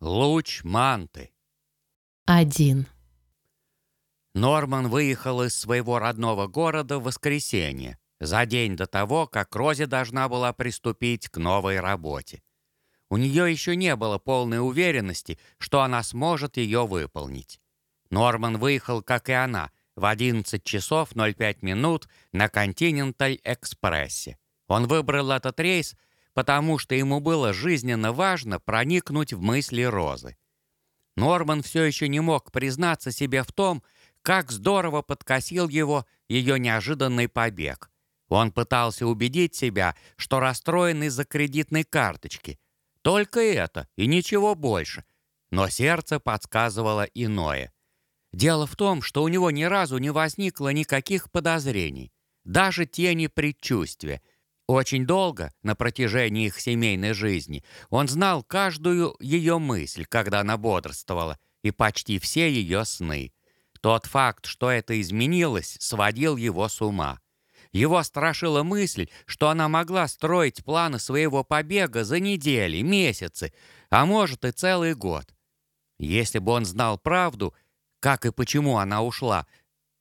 Луч манты. Один. Норман выехал из своего родного города в воскресенье, за день до того, как Рози должна была приступить к новой работе. У нее еще не было полной уверенности, что она сможет ее выполнить. Норман выехал, как и она, в 11 часов 05 минут на Континенталь-экспрессе. Он выбрал этот рейс, потому что ему было жизненно важно проникнуть в мысли Розы. Норман все еще не мог признаться себе в том, как здорово подкосил его ее неожиданный побег. Он пытался убедить себя, что расстроен из-за кредитной карточки. Только это и ничего больше. Но сердце подсказывало иное. Дело в том, что у него ни разу не возникло никаких подозрений, даже тени предчувствия. Очень долго, на протяжении их семейной жизни, он знал каждую ее мысль, когда она бодрствовала, и почти все ее сны. Тот факт, что это изменилось, сводил его с ума. Его страшила мысль, что она могла строить планы своего побега за недели, месяцы, а может и целый год. Если бы он знал правду, как и почему она ушла,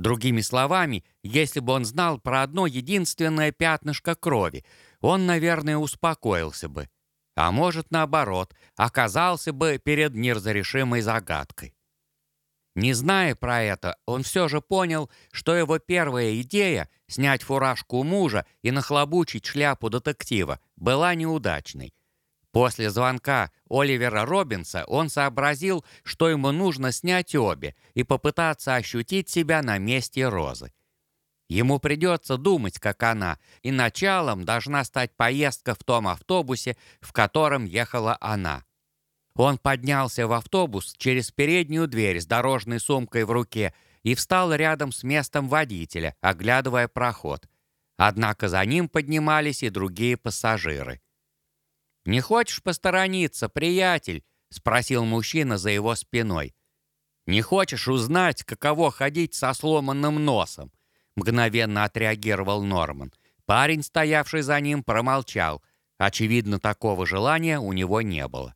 Другими словами, если бы он знал про одно единственное пятнышко крови, он, наверное, успокоился бы. А может, наоборот, оказался бы перед неразрешимой загадкой. Не зная про это, он все же понял, что его первая идея — снять фуражку мужа и нахлобучить шляпу детектива — была неудачной. После звонка Оливера Робинса он сообразил, что ему нужно снять обе и попытаться ощутить себя на месте Розы. Ему придется думать, как она, и началом должна стать поездка в том автобусе, в котором ехала она. Он поднялся в автобус через переднюю дверь с дорожной сумкой в руке и встал рядом с местом водителя, оглядывая проход. Однако за ним поднимались и другие пассажиры. «Не хочешь посторониться, приятель?» — спросил мужчина за его спиной. «Не хочешь узнать, каково ходить со сломанным носом?» — мгновенно отреагировал Норман. Парень, стоявший за ним, промолчал. Очевидно, такого желания у него не было.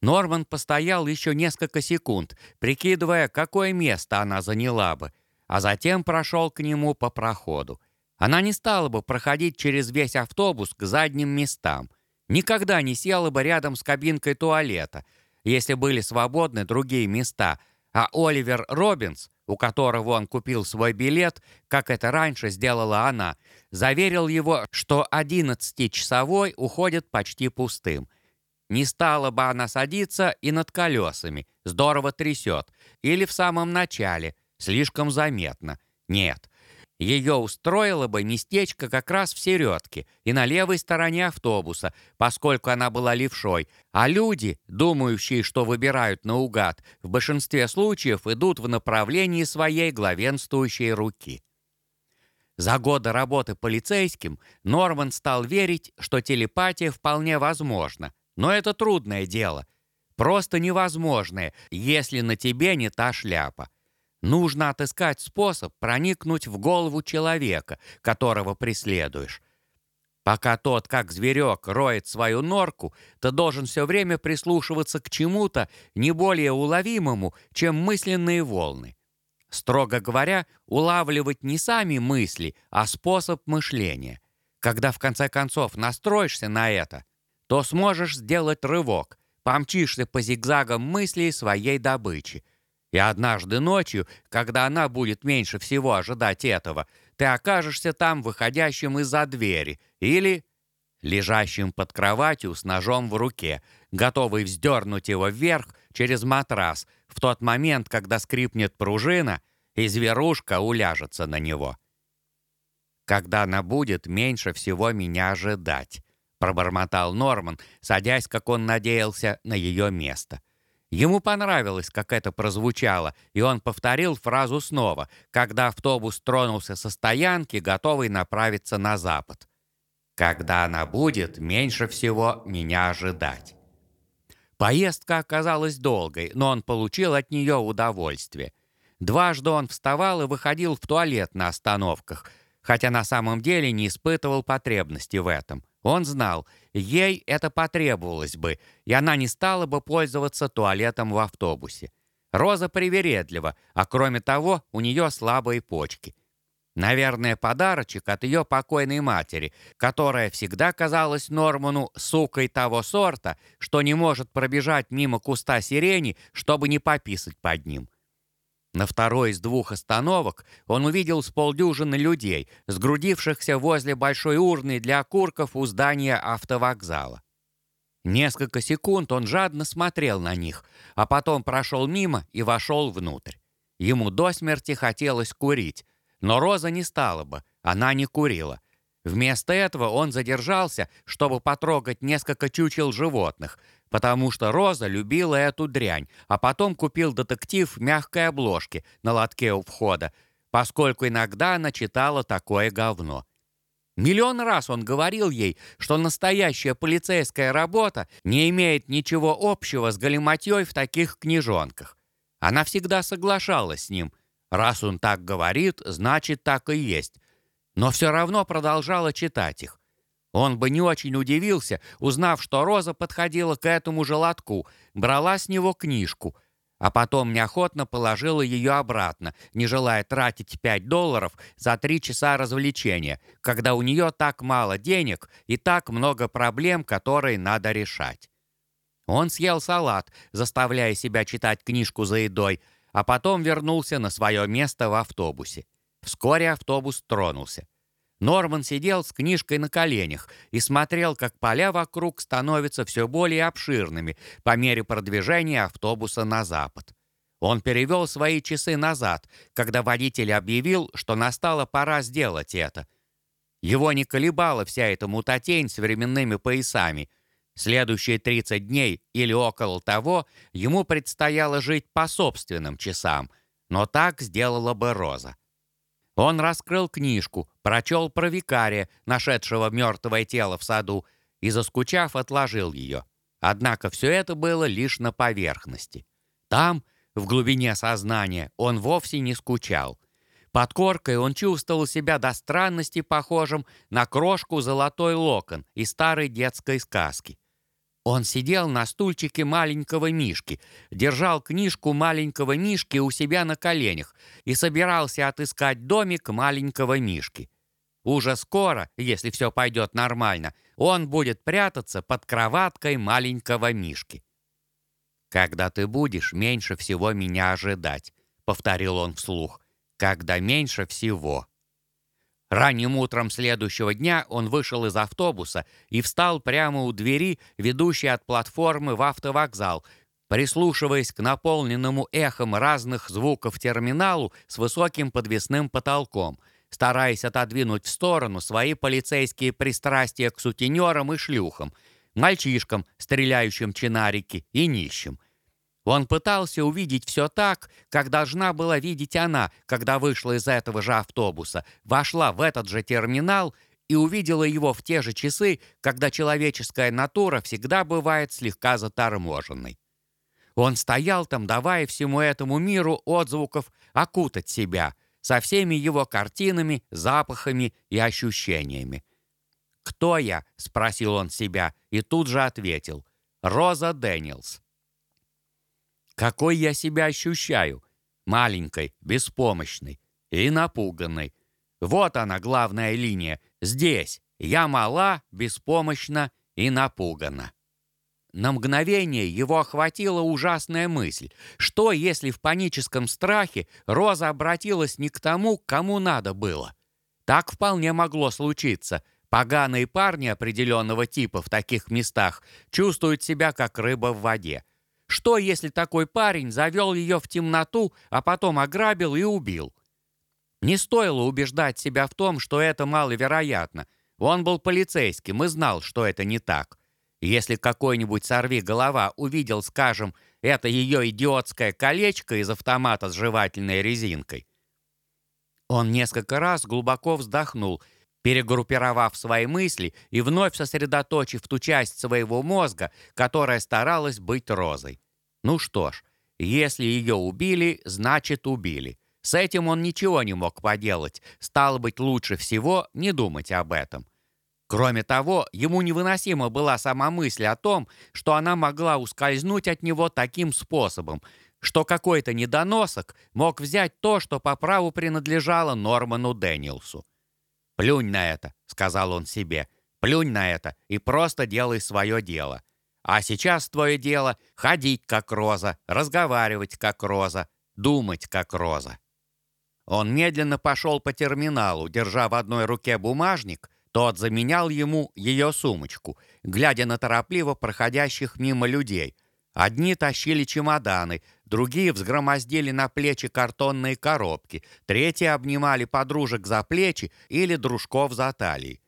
Норман постоял еще несколько секунд, прикидывая, какое место она заняла бы, а затем прошел к нему по проходу. Она не стала бы проходить через весь автобус к задним местам — Никогда не села бы рядом с кабинкой туалета, если были свободны другие места, а Оливер Робинс, у которого он купил свой билет, как это раньше сделала она, заверил его, что 11-часовой уходит почти пустым. Не стала бы она садиться и над колесами, здорово трясет, или в самом начале, слишком заметно. Нет, ее устроило бы местечко как раз в середке и на левой стороне автобуса, поскольку она была левшой, а люди, думающие, что выбирают наугад, в большинстве случаев идут в направлении своей главенствующей руки. За годы работы полицейским Норман стал верить, что телепатия вполне возможна, но это трудное дело. Просто невозможное, если на тебе не та шляпа. Нужно отыскать способ проникнуть в голову человека, которого преследуешь. Пока тот, как зверек, роет свою норку, ты должен все время прислушиваться к чему-то не более уловимому, чем мысленные волны. Строго говоря, улавливать не сами мысли, а способ мышления. Когда в конце концов настроишься на это, то сможешь сделать рывок, помчишься по зигзагам мыслей своей добычи, и однажды ночью, когда она будет меньше всего ожидать этого, ты окажешься там, выходящим из-за двери, или лежащим под кроватью с ножом в руке, готовый вздернуть его вверх через матрас в тот момент, когда скрипнет пружина, и зверушка уляжется на него. «Когда она будет меньше всего меня ожидать», — пробормотал Норман, садясь, как он надеялся, на ее место — Ему понравилось, как это прозвучало, и он повторил фразу снова, когда автобус тронулся со стоянки, готовый направиться на запад. «Когда она будет, меньше всего меня ожидать». Поездка оказалась долгой, но он получил от нее удовольствие. Дважды он вставал и выходил в туалет на остановках, хотя на самом деле не испытывал потребности в этом. Он знал, ей это потребовалось бы, и она не стала бы пользоваться туалетом в автобусе. Роза привередлива, а кроме того, у нее слабые почки. Наверное, подарочек от ее покойной матери, которая всегда казалась Норману сукой того сорта, что не может пробежать мимо куста сирени, чтобы не пописать под ним. На второй из двух остановок он увидел с полдюжины людей, сгрудившихся возле большой урны для окурков у здания автовокзала. Несколько секунд он жадно смотрел на них, а потом прошел мимо и вошел внутрь. Ему до смерти хотелось курить, но Роза не стала бы, она не курила. Вместо этого он задержался, чтобы потрогать несколько чучел животных, потому что Роза любила эту дрянь, а потом купил детектив мягкой обложки на лотке у входа, поскольку иногда она читала такое говно. Миллион раз он говорил ей, что настоящая полицейская работа не имеет ничего общего с галиматьей в таких книжонках. Она всегда соглашалась с ним. Раз он так говорит, значит, так и есть. Но все равно продолжала читать их. Он бы не очень удивился, узнав, что Роза подходила к этому же лотку, брала с него книжку, а потом неохотно положила ее обратно, не желая тратить 5 долларов за три часа развлечения, когда у нее так мало денег и так много проблем, которые надо решать. Он съел салат, заставляя себя читать книжку за едой, а потом вернулся на свое место в автобусе. Вскоре автобус тронулся. Норман сидел с книжкой на коленях и смотрел, как поля вокруг становятся все более обширными по мере продвижения автобуса на запад. Он перевел свои часы назад, когда водитель объявил, что настала пора сделать это. Его не колебала вся эта мутатень с временными поясами. Следующие 30 дней или около того ему предстояло жить по собственным часам, но так сделала бы Роза. Он раскрыл книжку, прочел про викария, нашедшего мертвое тело в саду, и, заскучав, отложил ее. Однако все это было лишь на поверхности. Там, в глубине сознания, он вовсе не скучал. Под коркой он чувствовал себя до странности похожим на крошку «Золотой локон» из старой детской сказки. Он сидел на стульчике маленького Мишки, держал книжку маленького Мишки у себя на коленях и собирался отыскать домик маленького Мишки. Уже скоро, если все пойдет нормально, он будет прятаться под кроваткой маленького Мишки. «Когда ты будешь меньше всего меня ожидать», — повторил он вслух, — «когда меньше всего». Ранним утром следующего дня он вышел из автобуса и встал прямо у двери, ведущей от платформы в автовокзал, прислушиваясь к наполненному эхом разных звуков терминалу с высоким подвесным потолком, стараясь отодвинуть в сторону свои полицейские пристрастия к сутенерам и шлюхам, мальчишкам, стреляющим чинарики, и нищим – он пытался увидеть все так, как должна была видеть она, когда вышла из этого же автобуса, вошла в этот же терминал и увидела его в те же часы, когда человеческая натура всегда бывает слегка заторможенной. Он стоял там, давая всему этому миру отзвуков окутать себя со всеми его картинами, запахами и ощущениями. «Кто я?» — спросил он себя и тут же ответил. «Роза Дэниелс». Какой я себя ощущаю? Маленькой, беспомощной и напуганной. Вот она, главная линия. Здесь. Я мала, беспомощна и напугана. На мгновение его охватила ужасная мысль. Что, если в паническом страхе Роза обратилась не к тому, кому надо было? Так вполне могло случиться. Поганые парни определенного типа в таких местах чувствуют себя как рыба в воде. Что, если такой парень завел ее в темноту, а потом ограбил и убил? Не стоило убеждать себя в том, что это маловероятно. Он был полицейским и знал, что это не так. Если какой-нибудь сорви-голова увидел, скажем, это ее идиотское колечко из автомата с жевательной резинкой. Он несколько раз глубоко вздохнул перегруппировав свои мысли и вновь сосредоточив ту часть своего мозга, которая старалась быть розой. Ну что ж, если ее убили, значит убили. С этим он ничего не мог поделать, стало быть, лучше всего не думать об этом. Кроме того, ему невыносима была сама мысль о том, что она могла ускользнуть от него таким способом, что какой-то недоносок мог взять то, что по праву принадлежало Норману Дэниелсу. «Плюнь на это», — сказал он себе, — «плюнь на это и просто делай свое дело. А сейчас твое дело — ходить как роза, разговаривать как роза, думать как роза». Он медленно пошел по терминалу, держа в одной руке бумажник, тот заменял ему ее сумочку, глядя на торопливо проходящих мимо людей. Одни тащили чемоданы, другие взгромоздили на плечи картонные коробки, третьи обнимали подружек за плечи или дружков за талии.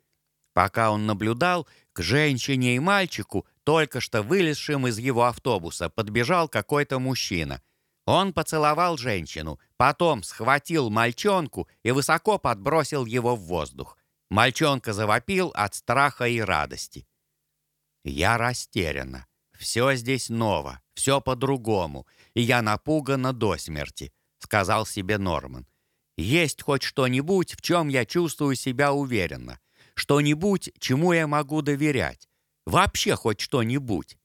Пока он наблюдал, к женщине и мальчику, только что вылезшим из его автобуса, подбежал какой-то мужчина — он поцеловал женщину, потом схватил мальчонку и высоко подбросил его в воздух. Мальчонка завопил от страха и радости. Я растеряна. Все здесь ново, все по-другому, и я напугана до смерти, сказал себе Норман. Есть хоть что-нибудь, в чем я чувствую себя уверенно. Что-нибудь, чему я могу доверять. Вообще хоть что-нибудь.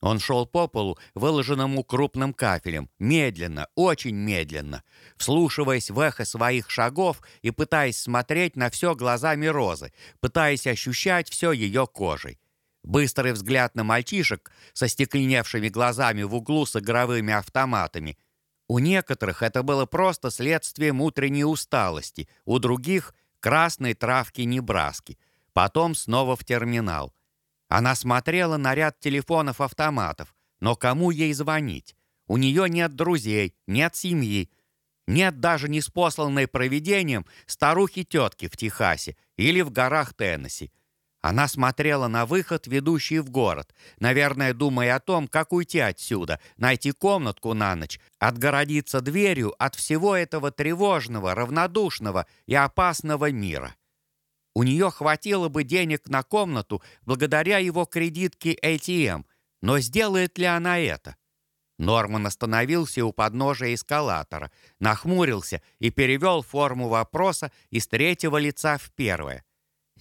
Он шел по полу, выложенному крупным кафелем, медленно, очень медленно, вслушиваясь в эхо своих шагов и пытаясь смотреть на все глазами Розы, пытаясь ощущать все ее кожей. Быстрый взгляд на мальчишек со стекленевшими глазами в углу с игровыми автоматами. У некоторых это было просто следствием утренней усталости, у других — красной травки Небраски. Потом снова в терминал — она смотрела на ряд телефонов-автоматов, но кому ей звонить? У нее нет друзей, нет семьи, нет даже неспосланной провидением старухи-тетки в Техасе или в горах Теннесси. Она смотрела на выход, ведущий в город, наверное, думая о том, как уйти отсюда, найти комнатку на ночь, отгородиться дверью от всего этого тревожного, равнодушного и опасного мира. У нее хватило бы денег на комнату благодаря его кредитке ATM, но сделает ли она это? Норман остановился у подножия эскалатора, нахмурился и перевел форму вопроса из третьего лица в первое.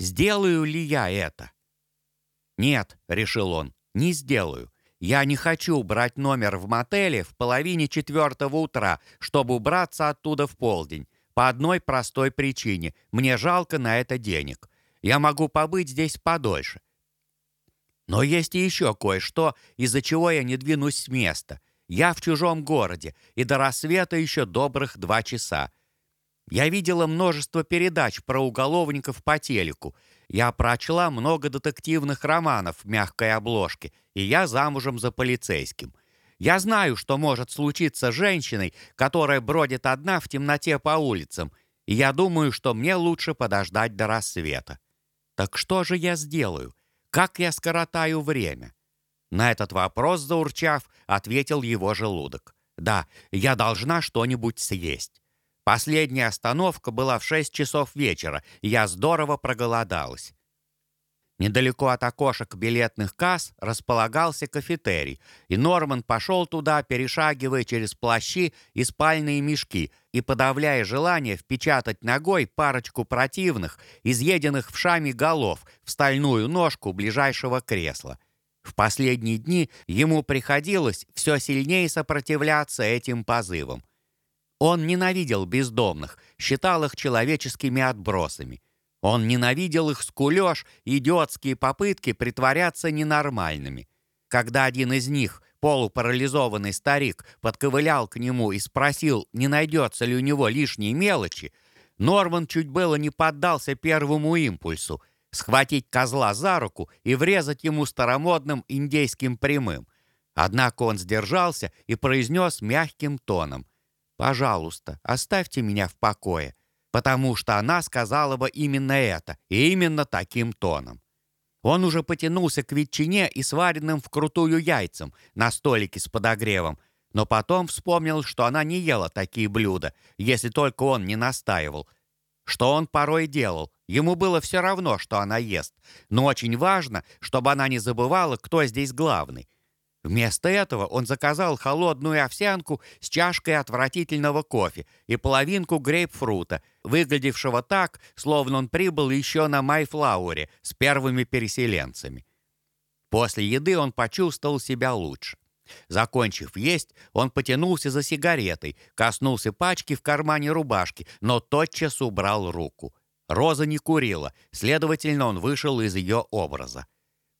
«Сделаю ли я это?» «Нет», — решил он, — «не сделаю. Я не хочу брать номер в мотеле в половине четвертого утра, чтобы убраться оттуда в полдень. По одной простой причине. Мне жалко на это денег. Я могу побыть здесь подольше. Но есть еще кое-что, из-за чего я не двинусь с места. Я в чужом городе, и до рассвета еще добрых два часа. Я видела множество передач про уголовников по телеку. Я прочла много детективных романов в мягкой обложке, и я замужем за полицейским. Я знаю, что может случиться с женщиной, которая бродит одна в темноте по улицам, и я думаю, что мне лучше подождать до рассвета. Так что же я сделаю? Как я скоротаю время? На этот вопрос, заурчав, ответил его желудок. Да, я должна что-нибудь съесть. Последняя остановка была в 6 часов вечера, и я здорово проголодалась. Недалеко от окошек билетных касс располагался кафетерий, и Норман пошел туда, перешагивая через плащи и спальные мешки и подавляя желание впечатать ногой парочку противных, изъеденных в шами голов в стальную ножку ближайшего кресла. В последние дни ему приходилось все сильнее сопротивляться этим позывам. Он ненавидел бездомных, считал их человеческими отбросами. Он ненавидел их скулеж и идиотские попытки притворяться ненормальными. Когда один из них, полупарализованный старик, подковылял к нему и спросил, не найдется ли у него лишней мелочи, Норман чуть было не поддался первому импульсу — схватить козла за руку и врезать ему старомодным индейским прямым. Однако он сдержался и произнес мягким тоном. «Пожалуйста, оставьте меня в покое потому что она сказала бы именно это, и именно таким тоном. Он уже потянулся к ветчине и сваренным вкрутую яйцам на столике с подогревом, но потом вспомнил, что она не ела такие блюда, если только он не настаивал. Что он порой делал, ему было все равно, что она ест, но очень важно, чтобы она не забывала, кто здесь главный. Вместо этого он заказал холодную овсянку с чашкой отвратительного кофе и половинку грейпфрута, выглядевшего так, словно он прибыл еще на Майфлауре с первыми переселенцами. После еды он почувствовал себя лучше. Закончив есть, он потянулся за сигаретой, коснулся пачки в кармане рубашки, но тотчас убрал руку. Роза не курила, следовательно, он вышел из ее образа.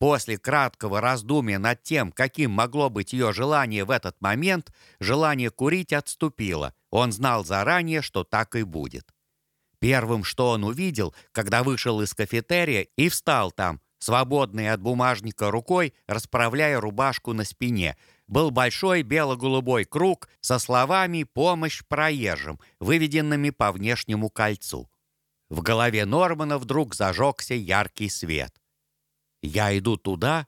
После краткого раздумья над тем, каким могло быть ее желание в этот момент, желание курить отступило. Он знал заранее, что так и будет. Первым, что он увидел, когда вышел из кафетерия и встал там, свободной от бумажника рукой, расправляя рубашку на спине, был большой бело-голубой круг со словами «Помощь проезжим», выведенными по внешнему кольцу. В голове Нормана вдруг зажегся яркий свет. Я иду туда.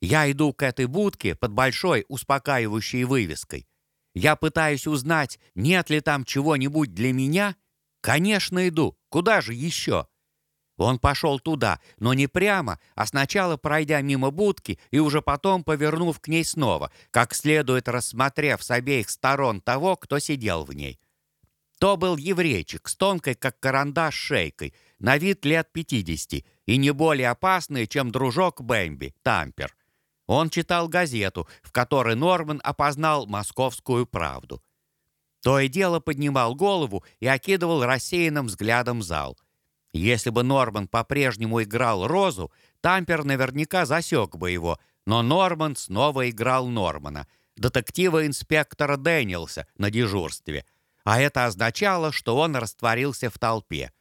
Я иду к этой будке под большой успокаивающей вывеской. Я пытаюсь узнать, нет ли там чего-нибудь для меня. Конечно, иду. Куда же еще? Он пошел туда, но не прямо, а сначала пройдя мимо будки и уже потом повернув к ней снова, как следует рассмотрев с обеих сторон того, кто сидел в ней. То был еврейчик с тонкой, как карандаш, шейкой, на вид лет 50 и не более опасный, чем дружок Бэмби, Тампер. Он читал газету, в которой Норман опознал московскую правду. То и дело поднимал голову и окидывал рассеянным взглядом зал. Если бы Норман по-прежнему играл Розу, Тампер наверняка засек бы его, но Норман снова играл Нормана, детектива-инспектора Дэниелса на дежурстве. А это означало, что он растворился в толпе.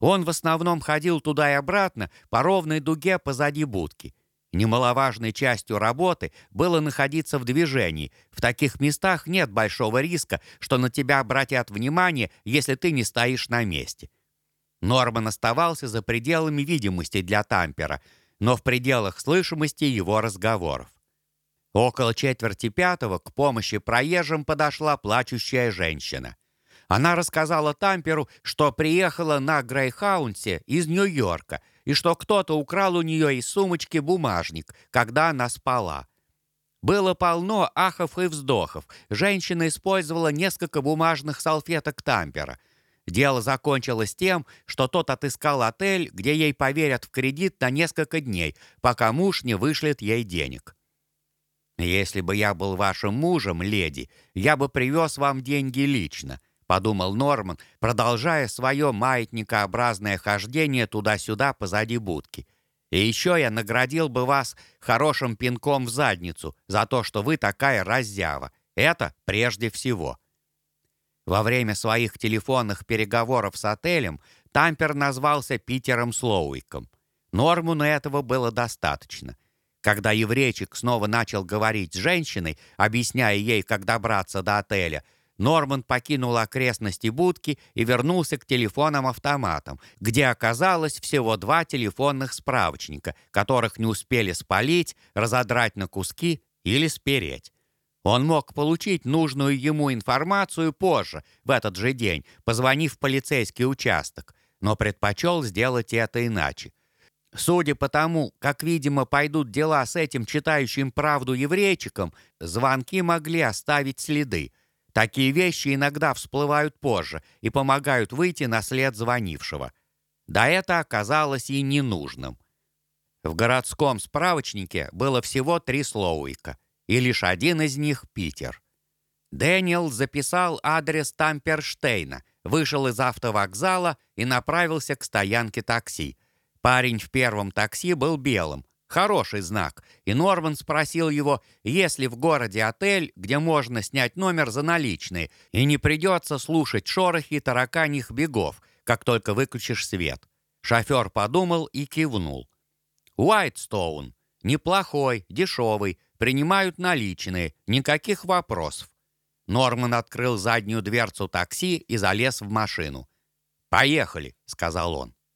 Он в основном ходил туда и обратно по ровной дуге позади будки. Немаловажной частью работы было находиться в движении. В таких местах нет большого риска, что на тебя обратят внимание, если ты не стоишь на месте. Норман оставался за пределами видимости для Тампера, но в пределах слышимости его разговоров. Около четверти пятого к помощи проезжим подошла плачущая женщина. Она рассказала Тамперу, что приехала на Грейхаунте из Нью-Йорка и что кто-то украл у нее из сумочки бумажник, когда она спала. Было полно ахов и вздохов. Женщина использовала несколько бумажных салфеток Тампера. Дело закончилось тем, что тот отыскал отель, где ей поверят в кредит на несколько дней, пока муж не вышлет ей денег. «Если бы я был вашим мужем, леди, я бы привез вам деньги лично», подумал Норман, продолжая свое маятникообразное хождение туда-сюда позади будки. «И еще я наградил бы вас хорошим пинком в задницу за то, что вы такая раззява. Это прежде всего». Во время своих телефонных переговоров с отелем Тампер назвался Питером Слоуиком. Норману этого было достаточно. Когда еврейчик снова начал говорить с женщиной, объясняя ей, как добраться до отеля, Норман покинул окрестности будки и вернулся к телефонам-автоматам, где оказалось всего два телефонных справочника, которых не успели спалить, разодрать на куски или спереть. Он мог получить нужную ему информацию позже, в этот же день, позвонив в полицейский участок, но предпочел сделать это иначе. Судя по тому, как, видимо, пойдут дела с этим читающим правду еврейчиком, звонки могли оставить следы, Такие вещи иногда всплывают позже и помогают выйти на след звонившего. Да это оказалось и ненужным. В городском справочнике было всего три Слоуика, и лишь один из них — Питер. Дэниел записал адрес Тамперштейна, вышел из автовокзала и направился к стоянке такси. Парень в первом такси был белым, Хороший знак. И Норман спросил его, есть ли в городе отель, где можно снять номер за наличные, и не придется слушать шорохи тараканьих бегов, как только выключишь свет. Шофер подумал и кивнул. «Уайтстоун. Неплохой, дешевый, принимают наличные, никаких вопросов». Норман открыл заднюю дверцу такси и залез в машину. «Поехали», — сказал он.